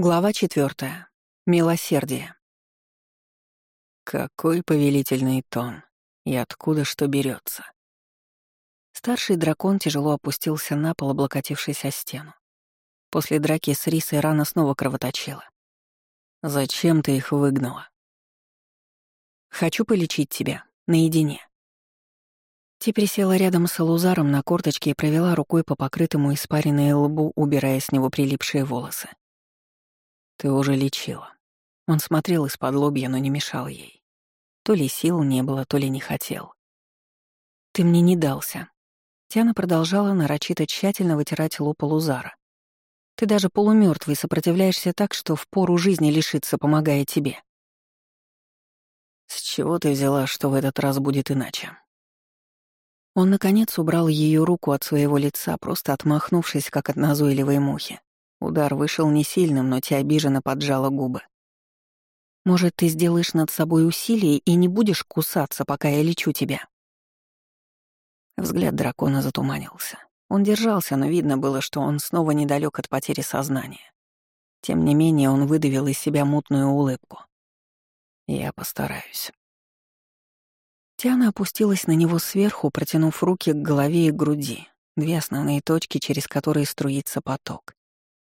Глава четвертая. Милосердие. Какой повелительный тон. И откуда что берется. Старший дракон тяжело опустился на пол, облокотившись о стену. После драки с Рисой рана снова кровоточила. «Зачем ты их выгнала?» «Хочу полечить тебя. Наедине». Ти присела рядом с Алузаром на корточке и провела рукой по покрытому испаренной лбу, убирая с него прилипшие волосы. Ты уже лечила. Он смотрел из-под лобья, но не мешал ей. То ли сил не было, то ли не хотел. Ты мне не дался. Тиана продолжала нарочито тщательно вытирать лоб Лузара. Ты даже полумертвый сопротивляешься так, что в пору жизни лишиться, помогая тебе. С чего ты взяла, что в этот раз будет иначе? Он, наконец, убрал ее руку от своего лица, просто отмахнувшись, как от назойливой мухи. Удар вышел не сильным, но те обиженно поджала губы. «Может, ты сделаешь над собой усилие и не будешь кусаться, пока я лечу тебя?» Взгляд дракона затуманился. Он держался, но видно было, что он снова недалек от потери сознания. Тем не менее, он выдавил из себя мутную улыбку. «Я постараюсь». Тиана опустилась на него сверху, протянув руки к голове и груди, две основные точки, через которые струится поток.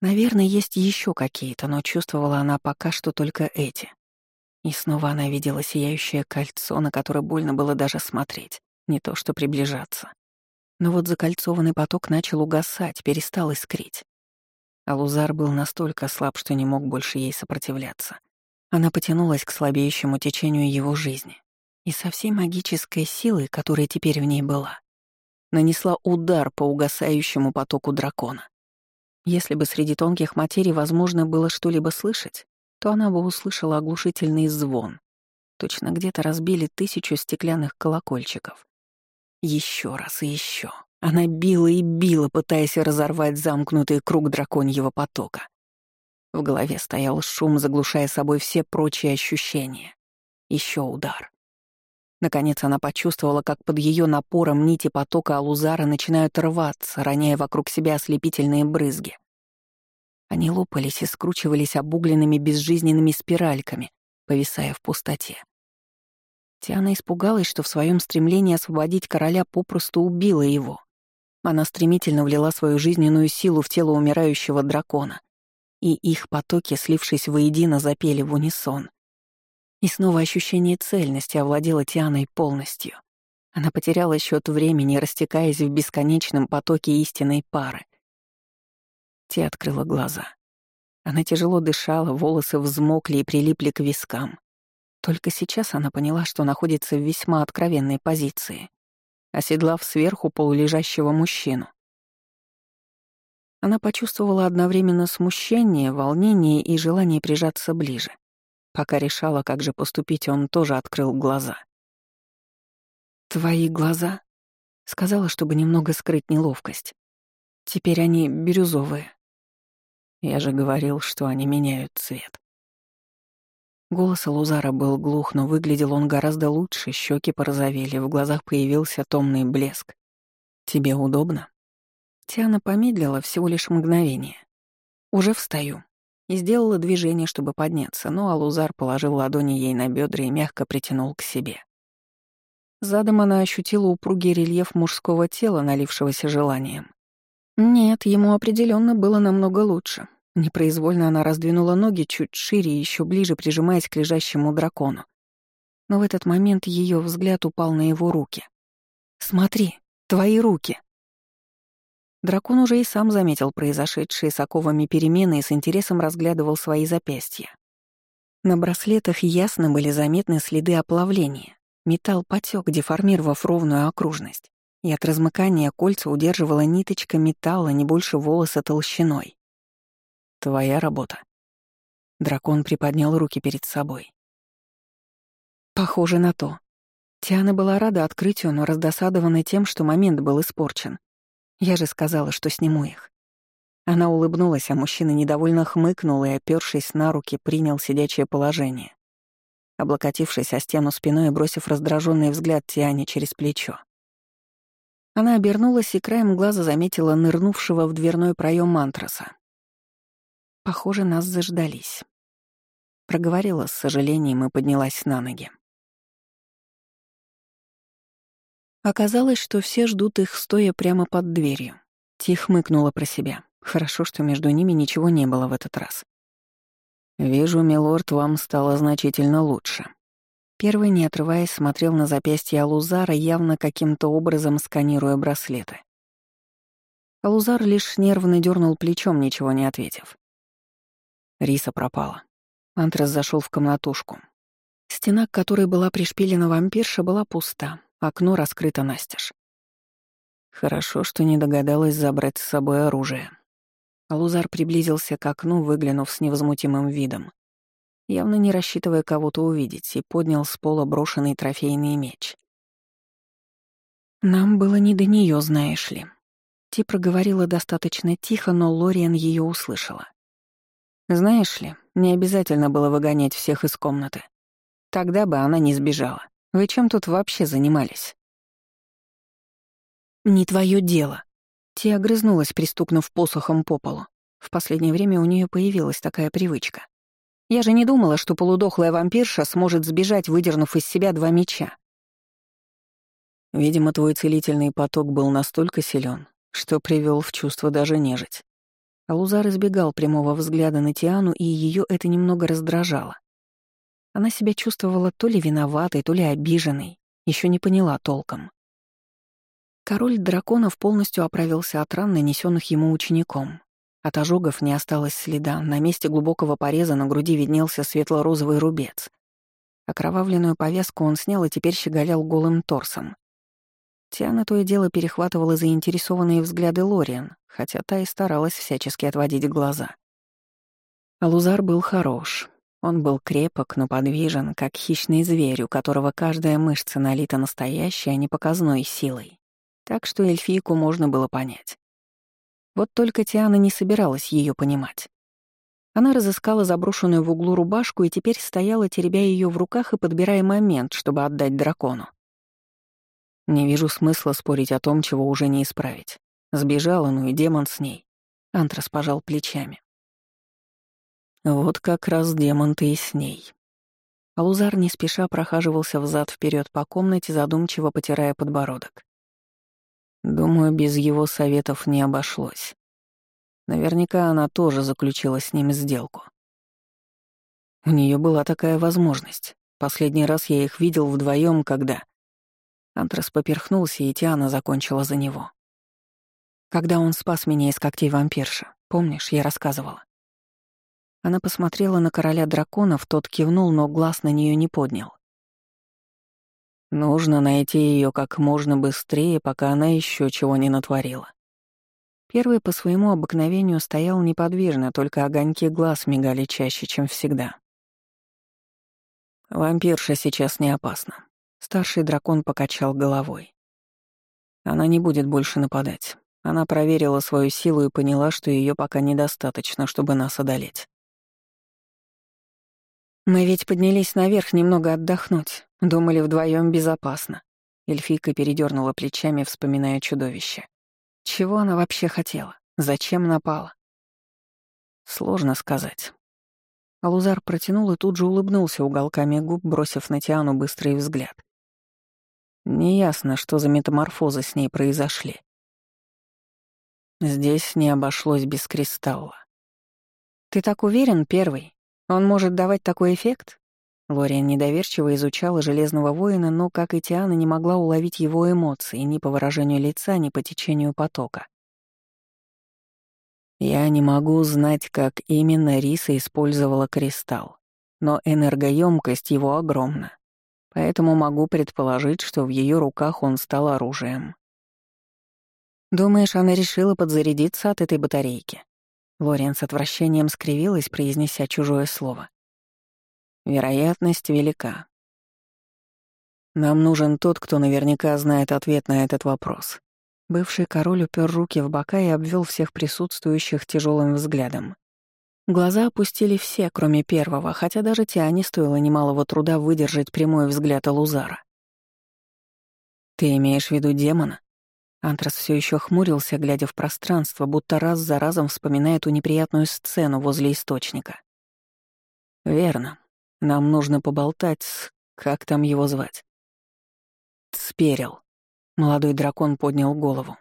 Наверное, есть еще какие-то, но чувствовала она пока что только эти. И снова она видела сияющее кольцо, на которое больно было даже смотреть, не то что приближаться. Но вот закольцованный поток начал угасать, перестал искрить. А Лузар был настолько слаб, что не мог больше ей сопротивляться. Она потянулась к слабеющему течению его жизни и со всей магической силой, которая теперь в ней была, нанесла удар по угасающему потоку дракона. Если бы среди тонких материй возможно было что-либо слышать, то она бы услышала оглушительный звон. Точно где-то разбили тысячу стеклянных колокольчиков. Еще раз и еще. Она била и била, пытаясь разорвать замкнутый круг драконьего потока. В голове стоял шум, заглушая собой все прочие ощущения. Еще удар. Наконец она почувствовала, как под ее напором нити потока Алузара начинают рваться, роняя вокруг себя ослепительные брызги. Они лопались и скручивались обугленными безжизненными спиральками, повисая в пустоте. Тиана испугалась, что в своем стремлении освободить короля попросту убила его. Она стремительно влила свою жизненную силу в тело умирающего дракона, и их потоки, слившись воедино, запели в унисон. И снова ощущение цельности овладело Тианой полностью. Она потеряла счет времени, растекаясь в бесконечном потоке истинной пары. Ти открыла глаза. Она тяжело дышала, волосы взмокли и прилипли к вискам. Только сейчас она поняла, что находится в весьма откровенной позиции, оседлав сверху полулежащего мужчину. Она почувствовала одновременно смущение, волнение и желание прижаться ближе. Пока решала, как же поступить, он тоже открыл глаза. «Твои глаза?» — сказала, чтобы немного скрыть неловкость. «Теперь они бирюзовые». Я же говорил, что они меняют цвет. Голос Лузара был глух, но выглядел он гораздо лучше, щеки порозовели, в глазах появился томный блеск. «Тебе удобно?» Тиана помедлила всего лишь мгновение. «Уже встаю», и сделала движение, чтобы подняться, но Алузар положил ладони ей на бедра и мягко притянул к себе. Задом она ощутила упругий рельеф мужского тела, налившегося желанием. Нет, ему определенно было намного лучше. Непроизвольно она раздвинула ноги чуть шире и еще ближе прижимаясь к лежащему дракону. Но в этот момент ее взгляд упал на его руки. «Смотри, твои руки!» Дракон уже и сам заметил произошедшие с оковами перемены и с интересом разглядывал свои запястья. На браслетах ясно были заметны следы оплавления. Металл потек, деформировав ровную окружность, и от размыкания кольца удерживала ниточка металла не больше волоса толщиной. «Твоя работа». Дракон приподнял руки перед собой. «Похоже на то». Тиана была рада открытию, но раздосадована тем, что момент был испорчен. Я же сказала, что сниму их. Она улыбнулась, а мужчина недовольно хмыкнул и, опёршись на руки, принял сидячее положение, облокотившись о стену спиной и бросив раздраженный взгляд Тиане через плечо. Она обернулась и краем глаза заметила нырнувшего в дверной проем мантраса. Похоже, нас заждались. Проговорила с сожалением и поднялась на ноги. Оказалось, что все ждут их, стоя прямо под дверью. Тих мыкнула про себя. Хорошо, что между ними ничего не было в этот раз. «Вижу, милорд, вам стало значительно лучше». Первый, не отрываясь, смотрел на запястье Алузара, явно каким-то образом сканируя браслеты. Алузар лишь нервно дернул плечом, ничего не ответив. Риса пропала. Антрас зашел в комнатушку. Стена, к которой была пришпилена вампирша, была пуста, окно раскрыто настежь. Хорошо, что не догадалась забрать с собой оружие. Алузар приблизился к окну, выглянув с невозмутимым видом, явно не рассчитывая кого-то увидеть, и поднял с пола брошенный трофейный меч. «Нам было не до нее, знаешь ли», Ти проговорила достаточно тихо, но Лориан ее услышала. «Знаешь ли, не обязательно было выгонять всех из комнаты. Тогда бы она не сбежала. Вы чем тут вообще занимались?» «Не твое дело». Ти огрызнулась, пристукнув посохом по полу. В последнее время у нее появилась такая привычка. «Я же не думала, что полудохлая вампирша сможет сбежать, выдернув из себя два меча». «Видимо, твой целительный поток был настолько силен, что привел в чувство даже нежить. Алузар избегал прямого взгляда на Тиану, и ее это немного раздражало. Она себя чувствовала то ли виноватой, то ли обиженной, еще не поняла толком. Король драконов полностью оправился от ран, нанесенных ему учеником. От ожогов не осталось следа, на месте глубокого пореза на груди виднелся светло-розовый рубец. Окровавленную повязку он снял и теперь щеголял голым торсом. Тиана то и дело перехватывала заинтересованные взгляды Лориан, хотя та и старалась всячески отводить глаза. Лузар был хорош. Он был крепок, но подвижен, как хищный зверь, у которого каждая мышца налита настоящей, а не показной силой. Так что эльфийку можно было понять. Вот только Тиана не собиралась ее понимать. Она разыскала заброшенную в углу рубашку и теперь стояла, теребя ее в руках и подбирая момент, чтобы отдать дракону. Не вижу смысла спорить о том, чего уже не исправить. Сбежала, ну и демон с ней. Антрас пожал плечами. Вот как раз демон ты и с ней. Алузар не спеша прохаживался взад вперед по комнате, задумчиво потирая подбородок. Думаю, без его советов не обошлось. Наверняка она тоже заключила с ним сделку. У нее была такая возможность. Последний раз я их видел вдвоем, когда... Антрас поперхнулся, и Тиана закончила за него. Когда он спас меня из когтей вампирша, помнишь, я рассказывала. Она посмотрела на короля драконов, тот кивнул, но глаз на нее не поднял. Нужно найти ее как можно быстрее, пока она еще чего не натворила. Первый по своему обыкновению стоял неподвижно, только огоньки глаз мигали чаще, чем всегда. Вампирша сейчас не опасна. Старший дракон покачал головой. Она не будет больше нападать. Она проверила свою силу и поняла, что ее пока недостаточно, чтобы нас одолеть. «Мы ведь поднялись наверх немного отдохнуть. Думали, вдвоем безопасно». Эльфийка передернула плечами, вспоминая чудовище. Чего она вообще хотела? Зачем напала? Сложно сказать. Алузар протянул и тут же улыбнулся уголками губ, бросив на Тиану быстрый взгляд. Неясно, что за метаморфозы с ней произошли. Здесь не обошлось без кристалла. «Ты так уверен, первый? Он может давать такой эффект?» Лориан недоверчиво изучала Железного воина, но, как и Тиана, не могла уловить его эмоции ни по выражению лица, ни по течению потока. Я не могу знать, как именно Риса использовала кристалл, но энергоемкость его огромна поэтому могу предположить, что в ее руках он стал оружием. «Думаешь, она решила подзарядиться от этой батарейки?» Лориан с отвращением скривилась, произнеся чужое слово. «Вероятность велика. Нам нужен тот, кто наверняка знает ответ на этот вопрос». Бывший король упер руки в бока и обвел всех присутствующих тяжелым взглядом. Глаза опустили все, кроме первого, хотя даже Тиане стоило немалого труда выдержать прямой взгляд Алузара. «Ты имеешь в виду демона?» Антрас все еще хмурился, глядя в пространство, будто раз за разом вспоминая ту неприятную сцену возле источника. «Верно. Нам нужно поболтать с... Как там его звать?» «Сперил». Молодой дракон поднял голову.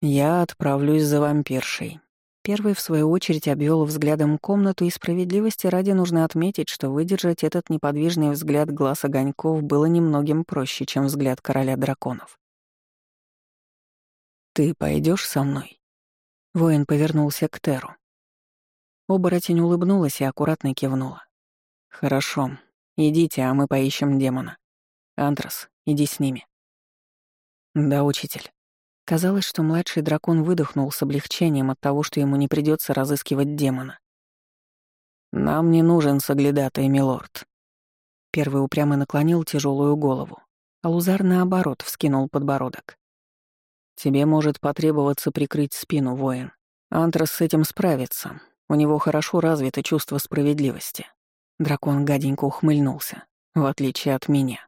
«Я отправлюсь за вампиршей. Первый, в свою очередь, обвел взглядом комнату, и справедливости ради нужно отметить, что выдержать этот неподвижный взгляд глаз огоньков было немногим проще, чем взгляд короля драконов. «Ты пойдешь со мной?» Воин повернулся к Теру. Оборотень улыбнулась и аккуратно кивнула. «Хорошо. Идите, а мы поищем демона. Антрас, иди с ними». «Да, учитель». Казалось, что младший дракон выдохнул с облегчением от того, что ему не придется разыскивать демона. «Нам не нужен соглядатай, милорд». Первый упрямо наклонил тяжелую голову, а Лузар, наоборот, вскинул подбородок. «Тебе может потребоваться прикрыть спину, воин. Антрас с этим справится. У него хорошо развито чувство справедливости». Дракон гаденько ухмыльнулся, в отличие от меня.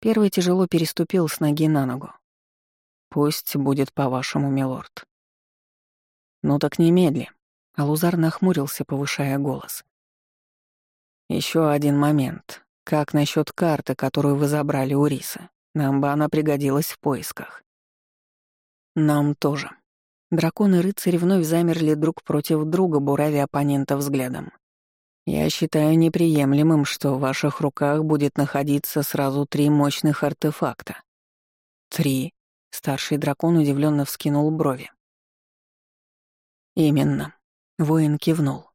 Первый тяжело переступил с ноги на ногу, Пусть будет по-вашему, милорд. Ну так немедли. Алузар нахмурился, повышая голос. Еще один момент. Как насчет карты, которую вы забрали у Риса? Нам бы она пригодилась в поисках. Нам тоже. Дракон и рыцарь вновь замерли друг против друга, буравя оппонента взглядом. Я считаю неприемлемым, что в ваших руках будет находиться сразу три мощных артефакта. Три. Старший дракон удивленно вскинул брови. «Именно», — воин кивнул.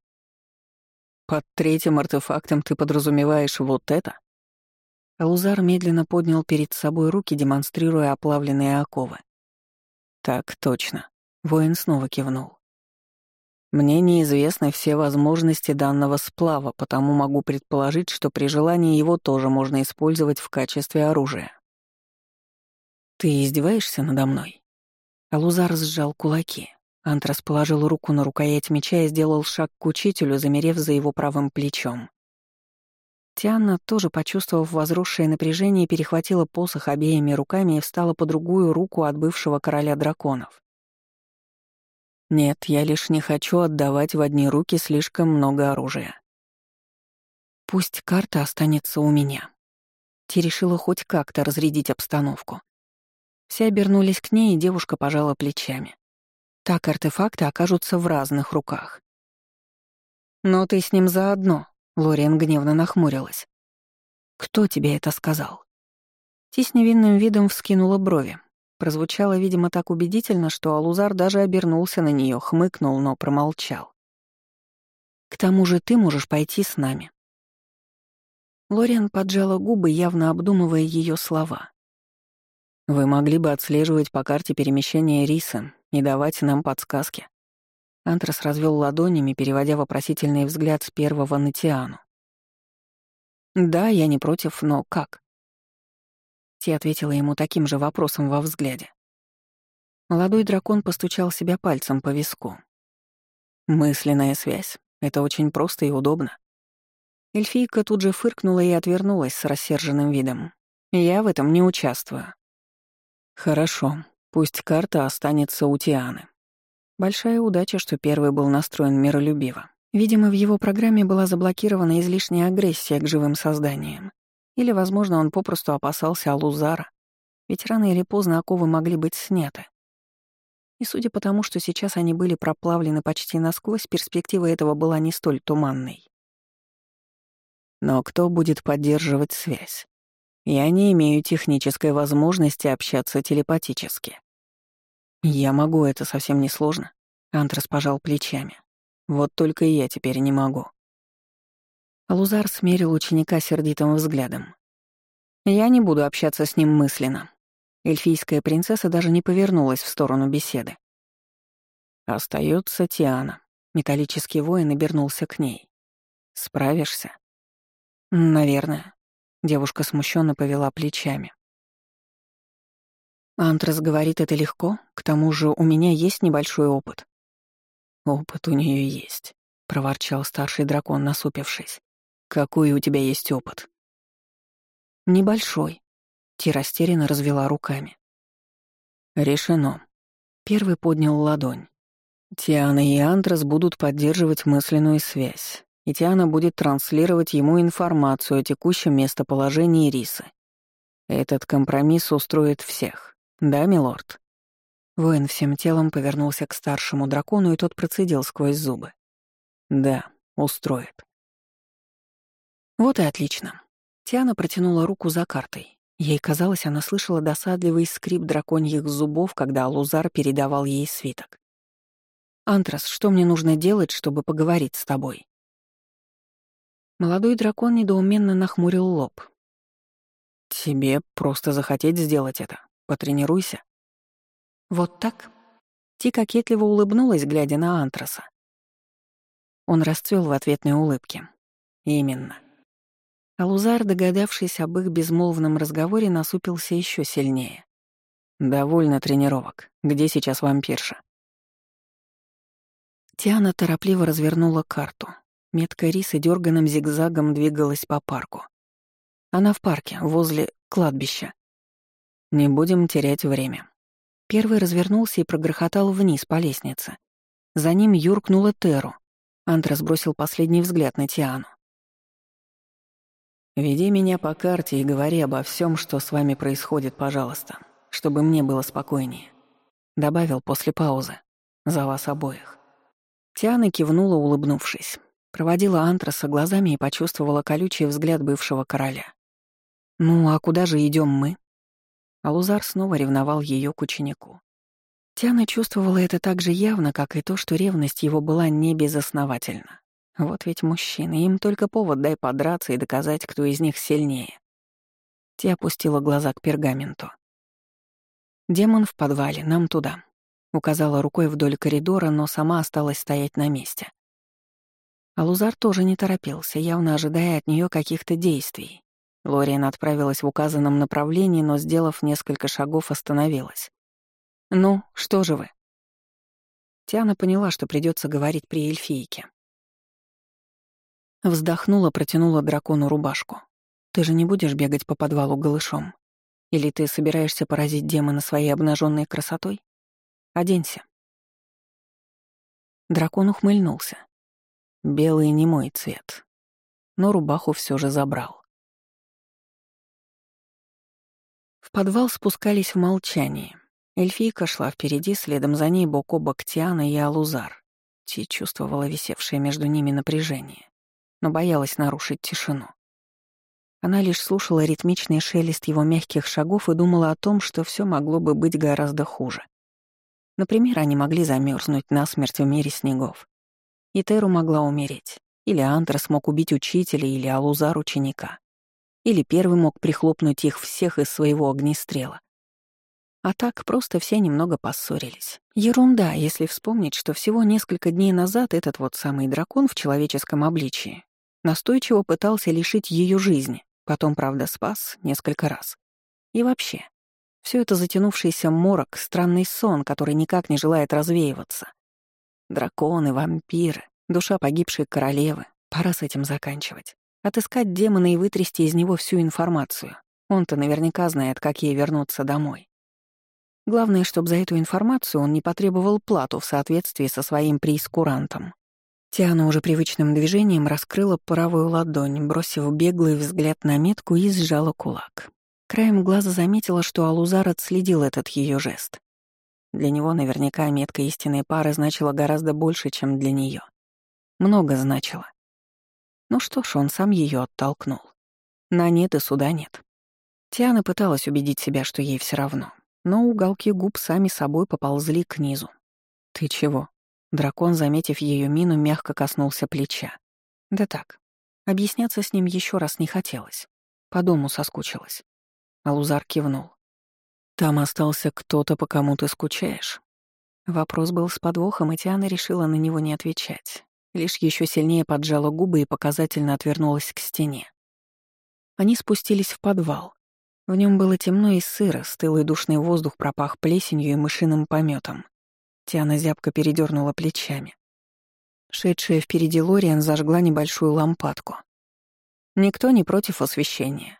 «Под третьим артефактом ты подразумеваешь вот это?» Алузар медленно поднял перед собой руки, демонстрируя оплавленные оковы. «Так точно», — воин снова кивнул. «Мне неизвестны все возможности данного сплава, потому могу предположить, что при желании его тоже можно использовать в качестве оружия. «Ты издеваешься надо мной?» Алузар сжал кулаки. Антрас положил руку на рукоять меча и сделал шаг к учителю, замерев за его правым плечом. Тианна, тоже почувствовав возросшее напряжение, перехватила посох обеими руками и встала по другую руку от бывшего короля драконов. «Нет, я лишь не хочу отдавать в одни руки слишком много оружия. Пусть карта останется у меня». Ти решила хоть как-то разрядить обстановку. Все обернулись к ней, и девушка пожала плечами. Так артефакты окажутся в разных руках. «Но ты с ним заодно», — Лориан гневно нахмурилась. «Кто тебе это сказал?» Ти с невинным видом вскинула брови. Прозвучало, видимо, так убедительно, что Алузар даже обернулся на нее, хмыкнул, но промолчал. «К тому же ты можешь пойти с нами». Лориан поджала губы, явно обдумывая ее слова. Вы могли бы отслеживать по карте перемещения риса и давать нам подсказки. Антрас развел ладонями, переводя вопросительный взгляд с первого на Тиану. «Да, я не против, но как?» Ти ответила ему таким же вопросом во взгляде. Молодой дракон постучал себя пальцем по виску. «Мысленная связь. Это очень просто и удобно». Эльфийка тут же фыркнула и отвернулась с рассерженным видом. «Я в этом не участвую». Хорошо, пусть карта останется у Тианы. Большая удача, что первый был настроен миролюбиво. Видимо, в его программе была заблокирована излишняя агрессия к живым созданиям. Или, возможно, он попросту опасался Алузара, ведь рано или поздно оковы могли быть сняты. И судя по тому, что сейчас они были проплавлены почти насквозь, перспектива этого была не столь туманной. Но кто будет поддерживать связь? Я не имею технической возможности общаться телепатически. Я могу, это совсем не сложно. Антрас пожал плечами. Вот только и я теперь не могу. Лузар смерил ученика сердитым взглядом. Я не буду общаться с ним мысленно. Эльфийская принцесса даже не повернулась в сторону беседы. Остается Тиана. Металлический воин обернулся к ней. Справишься? Наверное. Девушка смущенно повела плечами. Антрас говорит это легко, к тому же у меня есть небольшой опыт. Опыт у нее есть, проворчал старший дракон, насупившись. Какой у тебя есть опыт? Небольшой. Ти растерянно развела руками. Решено. Первый поднял ладонь. Тиана и Антрас будут поддерживать мысленную связь, и Тиана будет транслировать ему информацию о текущем местоположении Рисы. Этот компромисс устроит всех. Да, милорд? Воин всем телом повернулся к старшему дракону, и тот процедил сквозь зубы. Да, устроит. Вот и отлично. Тиана протянула руку за картой. Ей казалось, она слышала досадливый скрип драконьих зубов, когда Алузар передавал ей свиток. «Антрас, что мне нужно делать, чтобы поговорить с тобой?» Молодой дракон недоуменно нахмурил лоб. «Тебе просто захотеть сделать это. Потренируйся». «Вот так?» Ти кокетливо улыбнулась, глядя на Антраса. Он расцвел в ответной улыбке. «Именно». Алузар, догадавшись об их безмолвном разговоре, насупился еще сильнее. «Довольно тренировок. Где сейчас вампирша?» Тиана торопливо развернула карту. Метка риса дерганым зигзагом двигалась по парку. Она в парке, возле кладбища. Не будем терять время. Первый развернулся и прогрохотал вниз по лестнице. За ним юркнула Теру. Антрас бросил последний взгляд на Тиану. «Веди меня по карте и говори обо всем, что с вами происходит, пожалуйста, чтобы мне было спокойнее», — добавил после паузы. «За вас обоих». Тиана кивнула, улыбнувшись. Проводила Антраса глазами и почувствовала колючий взгляд бывшего короля. «Ну, а куда же идем мы?» Алузар снова ревновал ее к ученику. Тиана чувствовала это так же явно, как и то, что ревность его была не безосновательна. Вот ведь мужчины, им только повод дай подраться и доказать, кто из них сильнее. Ти опустила глаза к пергаменту. «Демон в подвале, нам туда», — указала рукой вдоль коридора, но сама осталась стоять на месте. Алузар тоже не торопился, явно ожидая от нее каких-то действий. Лориан отправилась в указанном направлении, но, сделав несколько шагов, остановилась. «Ну, что же вы?» Тиана поняла, что придется говорить при эльфийке. Вздохнула, протянула дракону рубашку. «Ты же не будешь бегать по подвалу голышом? Или ты собираешься поразить демона своей обнаженной красотой? Оденься». Дракон ухмыльнулся. Белый не мой цвет. Но рубаху все же забрал. В подвал спускались в молчании. Эльфийка шла впереди, следом за ней бок о бок Тиана и Алузар. Ти чувствовала висевшее между ними напряжение, но боялась нарушить тишину. Она лишь слушала ритмичный шелест его мягких шагов и думала о том, что все могло бы быть гораздо хуже. Например, они могли замерзнуть насмерть в мире снегов. И Теру могла умереть. Или Антрас мог убить учителя или Алузар ученика. Или первый мог прихлопнуть их всех из своего огнестрела. А так просто все немного поссорились. Ерунда, если вспомнить, что всего несколько дней назад этот вот самый дракон в человеческом обличии настойчиво пытался лишить ее жизни, потом, правда, спас несколько раз. И вообще, все это затянувшийся морок, странный сон, который никак не желает развеиваться. Драконы, вампиры, душа погибшей королевы. Пора с этим заканчивать. Отыскать демона и вытрясти из него всю информацию. Он-то наверняка знает, как ей вернуться домой. Главное, чтобы за эту информацию он не потребовал плату в соответствии со своим прейскурантом. Тиана уже привычным движением раскрыла правую ладонь, бросив беглый взгляд на метку и сжала кулак. Краем глаза заметила, что Алузар отследил этот ее жест. Для него наверняка метка истинной пары значила гораздо больше, чем для нее. Много значило. Ну что ж, он сам ее оттолкнул. На нет и суда нет. Тиана пыталась убедить себя, что ей все равно, но уголки губ сами собой поползли к низу. «Ты чего?» Дракон, заметив ее мину, мягко коснулся плеча. «Да так. Объясняться с ним еще раз не хотелось. По дому соскучилась». Алузар кивнул. «Там остался кто-то, по кому ты скучаешь?» Вопрос был с подвохом, и Тиана решила на него не отвечать. Лишь еще сильнее поджала губы и показательно отвернулась к стене. Они спустились в подвал. В нем было темно и сыро, стылый душный воздух пропах плесенью и мышиным пометом. Тиана зябко передернула плечами. Шедшая впереди Лориан зажгла небольшую лампадку. Никто не против освещения.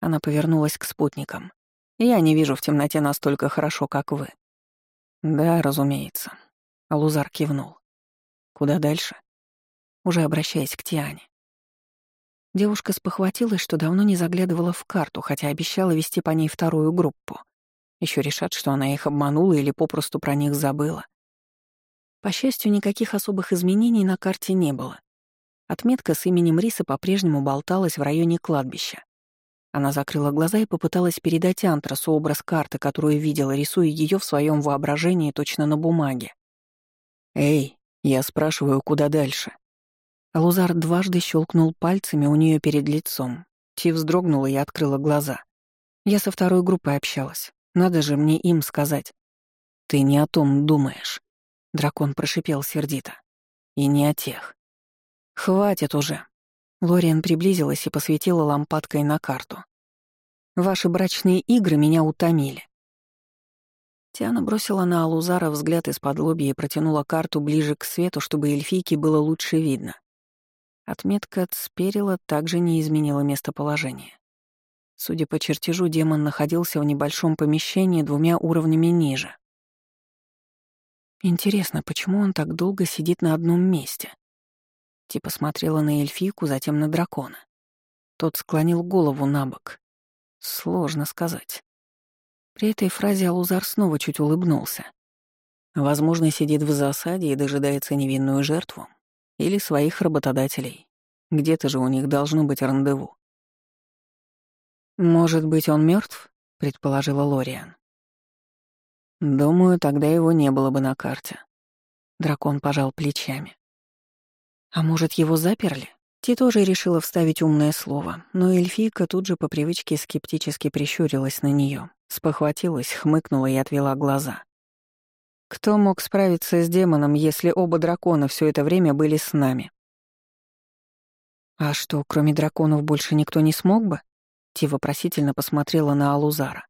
Она повернулась к спутникам. Я не вижу в темноте настолько хорошо, как вы». «Да, разумеется», — Алузар кивнул. «Куда дальше?» Уже обращаясь к Тиане. Девушка спохватилась, что давно не заглядывала в карту, хотя обещала вести по ней вторую группу. Еще решат, что она их обманула или попросту про них забыла. По счастью, никаких особых изменений на карте не было. Отметка с именем Риса по-прежнему болталась в районе кладбища. Она закрыла глаза и попыталась передать Антрасу образ карты, которую видела, рисуя ее в своем воображении точно на бумаге. «Эй, я спрашиваю, куда дальше?» Алузар дважды щелкнул пальцами у нее перед лицом. Ти вздрогнула и открыла глаза. Я со второй группой общалась. Надо же мне им сказать. «Ты не о том думаешь», — дракон прошипел сердито. «И не о тех». «Хватит уже». Лориан приблизилась и посветила лампадкой на карту. «Ваши брачные игры меня утомили». Тиана бросила на Алузара взгляд из-под лобья и протянула карту ближе к свету, чтобы эльфийке было лучше видно. Отметка от Сперила также не изменила местоположение. Судя по чертежу, демон находился в небольшом помещении двумя уровнями ниже. Интересно, почему он так долго сидит на одном месте? Типа смотрела на эльфийку, затем на дракона. Тот склонил голову на бок. Сложно сказать. При этой фразе Алузар снова чуть улыбнулся. Возможно, сидит в засаде и дожидается невинную жертву. Или своих работодателей. Где-то же у них должно быть рандеву. «Может быть, он мертв? предположила Лориан. «Думаю, тогда его не было бы на карте». Дракон пожал плечами. «А может, его заперли?» Ти тоже решила вставить умное слово, но эльфийка тут же по привычке скептически прищурилась на нее, спохватилась, хмыкнула и отвела глаза. Кто мог справиться с демоном, если оба дракона все это время были с нами? А что, кроме драконов больше никто не смог бы? Ти вопросительно посмотрела на Алузара.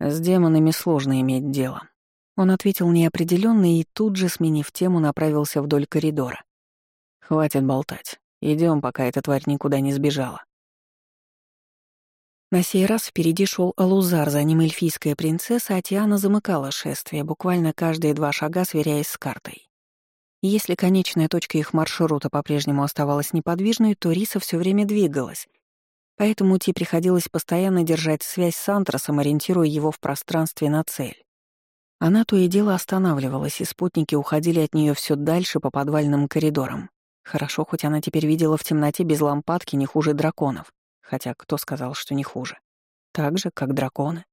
«С демонами сложно иметь дело». Он ответил неопределенно и тут же, сменив тему, направился вдоль коридора. «Хватит болтать. Идем, пока эта тварь никуда не сбежала». На сей раз впереди шел Алузар, за ним эльфийская принцесса, а Тиана замыкала шествие, буквально каждые два шага сверяясь с картой. если конечная точка их маршрута по-прежнему оставалась неподвижной, то Риса все время двигалась, Поэтому Ти приходилось постоянно держать связь с Антрасом, ориентируя его в пространстве на цель. Она то и дело останавливалась, и спутники уходили от нее все дальше по подвальным коридорам. Хорошо, хоть она теперь видела в темноте без лампадки не хуже драконов. Хотя кто сказал, что не хуже? Так же, как драконы.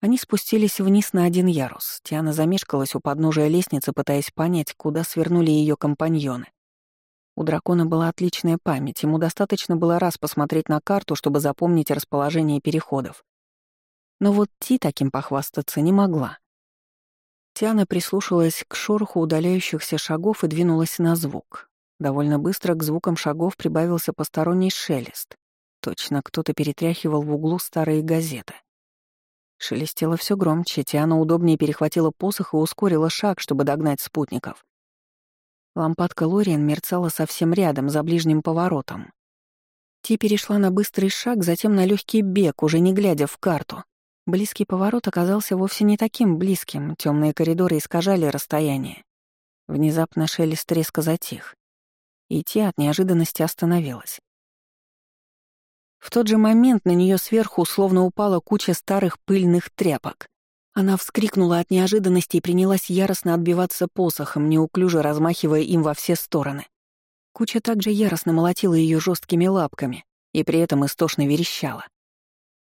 Они спустились вниз на один ярус. Тиана замешкалась у подножия лестницы, пытаясь понять, куда свернули ее компаньоны. У дракона была отличная память, ему достаточно было раз посмотреть на карту, чтобы запомнить расположение переходов. Но вот Ти таким похвастаться не могла. Тиана прислушалась к шороху удаляющихся шагов и двинулась на звук. Довольно быстро к звукам шагов прибавился посторонний шелест. Точно кто-то перетряхивал в углу старые газеты. Шелестело все громче, Тиана удобнее перехватила посох и ускорила шаг, чтобы догнать спутников. Лампадка Лориан мерцала совсем рядом, за ближним поворотом. Ти перешла на быстрый шаг, затем на легкий бег, уже не глядя в карту. Близкий поворот оказался вовсе не таким близким, темные коридоры искажали расстояние. Внезапно шелест резко затих. И Ти от неожиданности остановилась. В тот же момент на нее сверху словно упала куча старых пыльных тряпок. Она вскрикнула от неожиданности и принялась яростно отбиваться посохом, неуклюже размахивая им во все стороны. Куча также яростно молотила ее жесткими лапками и при этом истошно верещала.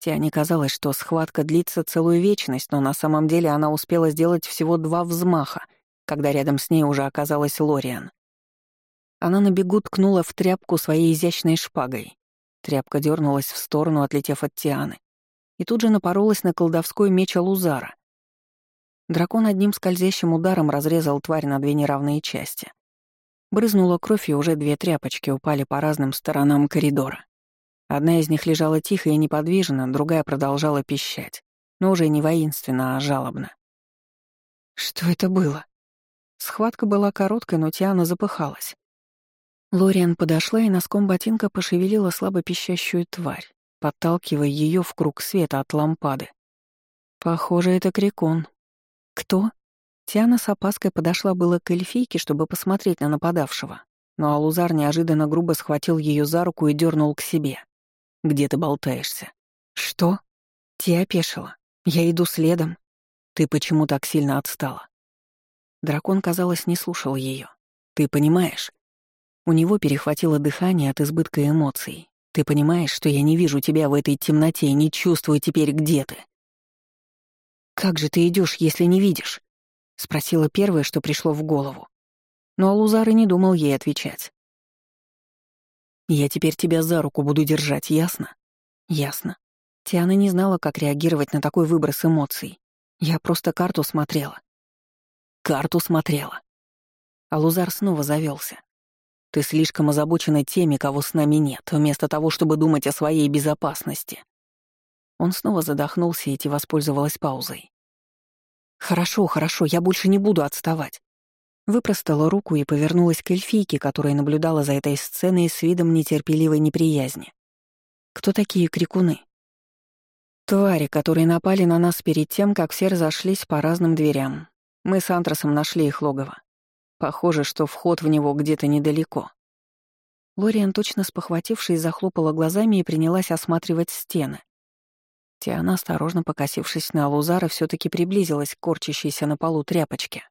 Тиане казалось, что схватка длится целую вечность, но на самом деле она успела сделать всего два взмаха, когда рядом с ней уже оказалась Лориан. Она на бегу ткнула в тряпку своей изящной шпагой. Тряпка дернулась в сторону, отлетев от Тианы, и тут же напоролась на колдовской меч Алузара. Дракон одним скользящим ударом разрезал тварь на две неравные части. Брызнула кровь, и уже две тряпочки упали по разным сторонам коридора. Одна из них лежала тихо и неподвижно, другая продолжала пищать, но уже не воинственно, а жалобно. Что это было? Схватка была короткой, но Тиана запыхалась. Лориан подошла и носком ботинка пошевелила слабо пищащую тварь. подталкивая ее в круг света от лампады. Похоже, это крикун. Кто? Тиана с опаской подошла было к эльфийке, чтобы посмотреть на нападавшего, но Алузар неожиданно грубо схватил ее за руку и дернул к себе. «Где ты болтаешься?» «Что?» Ти опешила. «Я иду следом. Ты почему так сильно отстала?» Дракон, казалось, не слушал ее. «Ты понимаешь?» У него перехватило дыхание от избытка эмоций. «Ты понимаешь, что я не вижу тебя в этой темноте и не чувствую теперь, где ты?» «Как же ты идешь, если не видишь?» — спросила первое, что пришло в голову. Но Алузар и не думал ей отвечать. «Я теперь тебя за руку буду держать, ясно?» «Ясно». Тиана не знала, как реагировать на такой выброс эмоций. Я просто карту смотрела. Карту смотрела. Алузар снова завелся. Ты слишком озабочена теми, кого с нами нет, вместо того, чтобы думать о своей безопасности. Он снова задохнулся, и Ти воспользовалась паузой. «Хорошо, хорошо, я больше не буду отставать». Выпростала руку и повернулась к эльфийке, которая наблюдала за этой сценой с видом нетерпеливой неприязни. «Кто такие крикуны?» «Твари, которые напали на нас перед тем, как все разошлись по разным дверям. Мы с Антрасом нашли их логово. Похоже, что вход в него где-то недалеко». Лориан, точно спохватившись, захлопала глазами и принялась осматривать стены. Тиана, осторожно покосившись на Лузара, все таки приблизилась к корчащейся на полу тряпочке.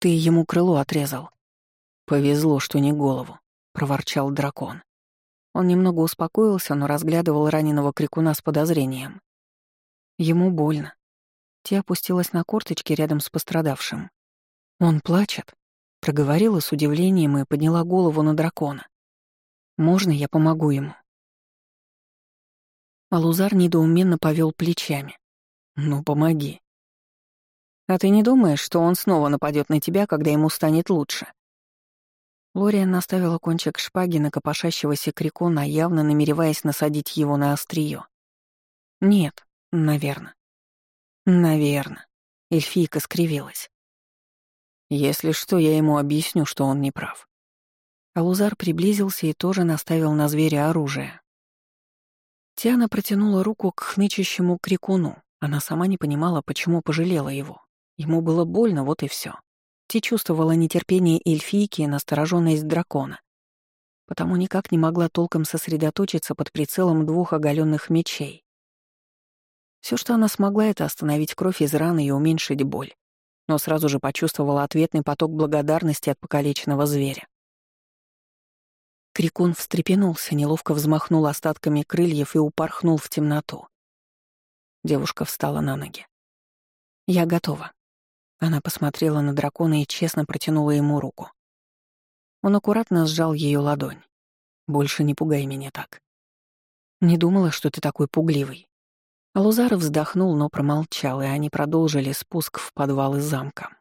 «Ты ему крыло отрезал». «Повезло, что не голову», — проворчал дракон. Он немного успокоился, но разглядывал раненого крикуна с подозрением. Ему больно. Ти опустилась на корточки рядом с пострадавшим. «Он плачет», — проговорила с удивлением и подняла голову на дракона. «Можно я помогу ему?» Алузар недоуменно повел плечами. «Ну, помоги». «А ты не думаешь, что он снова нападет на тебя, когда ему станет лучше?» Лориан наставила кончик шпаги на копошащегося крикуна, явно намереваясь насадить его на острие. «Нет, наверное». «Наверно». Эльфийка скривилась. «Если что, я ему объясню, что он не прав». Алузар приблизился и тоже наставил на зверя оружие. Тиана протянула руку к хнычащему крикуну. Она сама не понимала, почему пожалела его. Ему было больно, вот и все. Ти чувствовала нетерпение эльфийки и настороженность дракона. Потому никак не могла толком сосредоточиться под прицелом двух оголенных мечей. Все, что она смогла, это остановить кровь из раны и уменьшить боль. Но сразу же почувствовала ответный поток благодарности от покалеченного зверя. Крикун встрепенулся, неловко взмахнул остатками крыльев и упорхнул в темноту. Девушка встала на ноги. «Я готова». Она посмотрела на дракона и честно протянула ему руку. Он аккуратно сжал ее ладонь. «Больше не пугай меня так». «Не думала, что ты такой пугливый». Лузар вздохнул, но промолчал, и они продолжили спуск в подвалы замка.